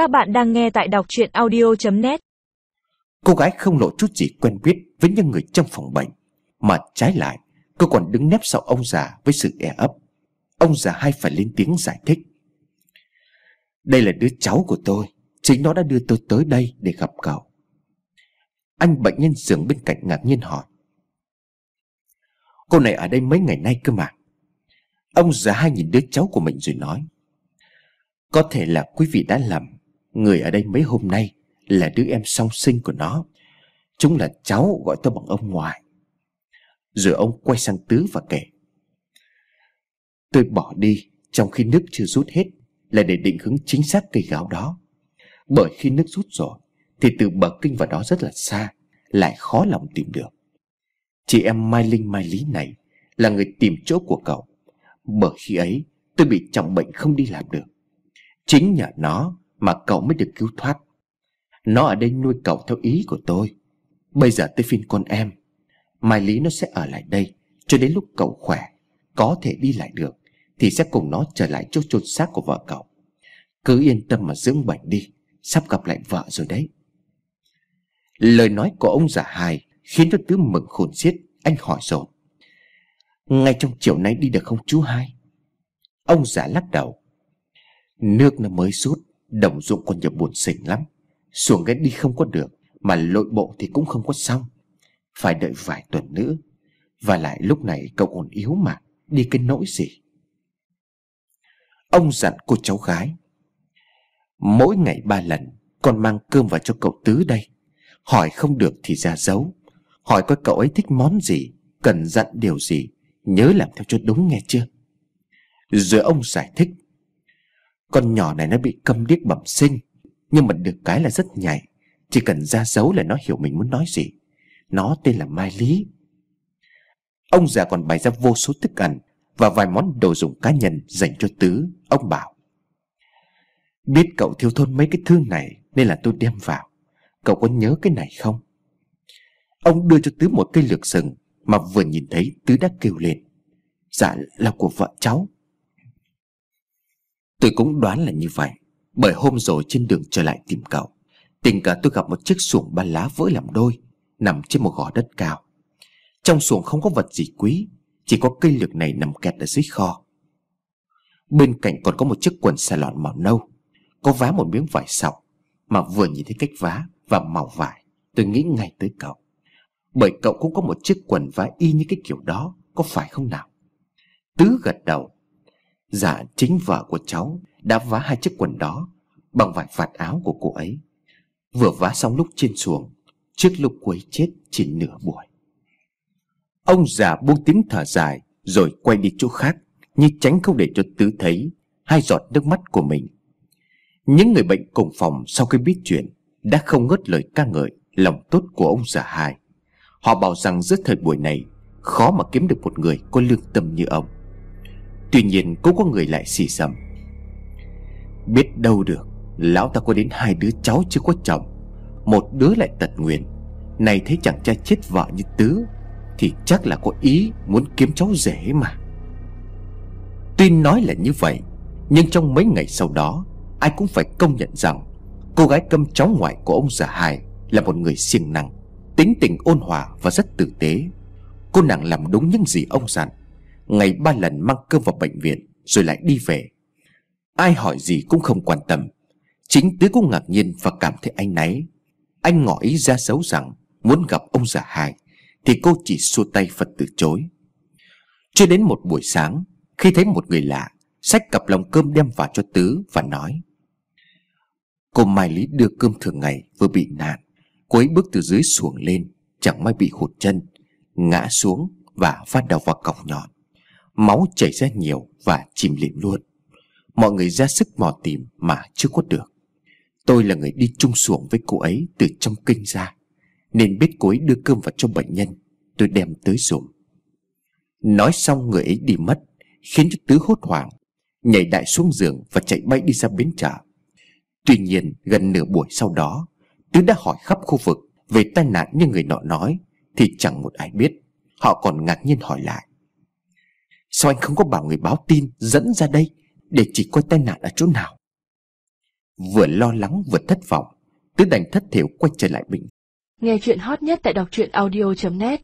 Các bạn đang nghe tại đọc chuyện audio.net Cô gái không lộ chút gì quen biết với những người trong phòng bệnh. Mà trái lại, cô còn đứng nép sau ông già với sự e ấp. Ông già hay phải lên tiếng giải thích. Đây là đứa cháu của tôi, Chính nó đã đưa tôi tới đây để gặp cậu. Anh bệnh nhân giường bên cạnh ngạc nhiên hỏi. Cô này ở đây mấy ngày nay cơ mà? Ông già hai nhìn đứa cháu của mình rồi nói. Có thể là quý vị đã lầm. Người ở đây mấy hôm nay Là đứa em song sinh của nó. Chúng là cháu gọi tôi bằng ông ngoại. Rồi ông quay sang Tứ và kể. Tôi bỏ đi Trong khi nước chưa rút hết Là để định hướng chính xác cây gáo đó. Bởi khi nước rút rồi, Thì từ bờ kinh vào đó rất là xa, Lại khó lòng tìm được. Chị em Mai Linh, Mai Lý này Là người tìm chỗ của cậu. Bởi khi ấy, tôi bị trọng bệnh không đi làm được. Chính nhờ nó mà cậu mới được cứu thoát. Nó ở đây nuôi cậu theo ý của tôi. Bây giờ tới phiên con em. Mai Lý nó sẽ ở lại đây Cho đến lúc cậu khỏe, Có thể đi lại được, Thì sẽ cùng nó trở lại chỗ chôn xác của vợ cậu. Cứ yên tâm mà dưỡng bệnh đi, Sắp gặp lại vợ rồi đấy. Lời nói của ông già hài Khiến cho Tứ mừng khôn xiết, Anh hỏi rồi Ngay trong chiều nay đi được không chú hai? Ông già lắc đầu. Nước nó mới rút Đồng dụng con nhiều buồn xỉnh lắm. Xuồng cái đi không có được, Mà lội bộ thì cũng không có xong. Phải đợi vài tuần nữa. Và lại lúc này cậu còn yếu mà, Đi cái nỗi gì? Ông dặn cô cháu gái, Mỗi ngày ba lần, Con mang cơm vào cho cậu Tứ đây. Hỏi không được thì ra giấu. Hỏi coi cậu ấy thích món gì, Cần dặn điều gì, Nhớ làm theo cho đúng nghe chưa? Rồi ông giải thích con nhỏ này nó bị câm điếc bẩm sinh. Nhưng mà được cái là rất nhạy. Chỉ cần ra dấu là nó hiểu mình muốn nói gì. Nó tên là Mai Lý. Ông già còn bày ra vô số thức ăn Và vài món đồ dùng cá nhân dành cho Tứ, Ông bảo. Biết cậu thiếu thôn mấy cái thứ này Nên là tôi đem vào. Cậu có nhớ cái này không? Ông đưa cho Tứ một cây lược sừng Mà vừa nhìn thấy Tứ đã kêu lên. Dạ là của vợ cháu. Tôi cũng đoán là như vậy. Bởi hôm rồi trên đường trở lại tìm cậu, Tình cờ tôi gặp một chiếc xuồng ba lá vỡ làm đôi, Nằm trên một gò đất cao. Trong xuồng không có vật gì quý, Chỉ có cây lược này nằm kẹt ở dưới kho. Bên cạnh còn có một chiếc quần xà lọn màu nâu, Có vá một miếng vải sọc, Mà vừa nhìn thấy cách vá và màu vải, Tôi nghĩ ngay tới cậu. Bởi cậu cũng có một chiếc quần vá y như cái kiểu đó, Có phải không nào? Tứ gật đầu Dạ chính vợ của cháu Đã vá hai chiếc quần đó Bằng vải vạt áo của cô ấy. Vừa vá xong lúc trên xuồng, Trước lúc quấy chết chỉ nửa buổi. Ông già buông tiếng thở dài Rồi quay đi chỗ khác, Như tránh không để cho Tứ thấy Hai giọt nước mắt của mình. Những người bệnh cùng phòng sau khi biết chuyện Đã không ngớt lời ca ngợi Lòng tốt của ông già hai. Họ bảo rằng giữa thời buổi này Khó mà kiếm được một người có lương tâm như ông. Tuy nhiên cũng có người lại xì xầm. Biết đâu được, Lão ta có đến hai đứa cháu chưa có chồng. Một đứa lại tật nguyền. Này thấy chàng trai chết vợ như Tứ, Thì chắc là có ý muốn kiếm cháu rể mà. Tuy nói là như vậy, Nhưng trong mấy ngày sau đó, Ai cũng phải công nhận rằng Cô gái câm cháu ngoại của ông già hài Là một người siêng năng, Tính tình ôn hòa và rất tử tế. Cô nàng làm đúng những gì ông dặn. Ngày ba lần mang cơm vào bệnh viện, Rồi lại đi về. Ai hỏi gì cũng không quan tâm. Chính tứ cũng ngạc nhiên và cảm thấy anh náy. Anh ngỏ ý ra xấu rằng Muốn gặp ông già hài Thì cô chỉ xua tay Phật từ chối. Chưa đến một buổi sáng, Khi thấy một người lạ, Xách cặp lòng cơm đem vào cho Tứ Và nói, Cô Mai Lý đưa cơm thường ngày vừa bị nạn Cô ấy bước từ dưới xuồng lên, Chẳng may bị hụt chân, Ngã xuống và phát đầu vào cọc nhọn. Máu chảy ra nhiều và chìm lịm luôn. Mọi người ra sức mò tìm mà chưa có được. Tôi là người đi chung xuồng với cô ấy từ trong kinh ra, Nên biết cô ấy đưa cơm vào cho bệnh nhân, Tôi đem tới dùng Nói xong người ấy đi mất, Khiến cho Tứ hốt hoảng, Nhảy đại xuống giường và chạy bay đi ra bến chợ Tuy nhiên, gần nửa buổi sau đó, Tứ đã hỏi khắp khu vực Về tai nạn như người nọ nói, Thì chẳng một ai biết. Họ còn ngạc nhiên hỏi lại. Sao anh không có bảo người báo tin, Dẫn ra đây, Để chỉ coi tai nạn ở chỗ nào? Vừa lo lắng, vừa thất vọng, Tứ đành thất thiểu quay trở lại bình Nghe chuyện hot nhất tại đọc truyện audio.net